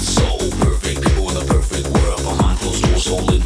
So perfect people in a perfect world behind closed doors, holding.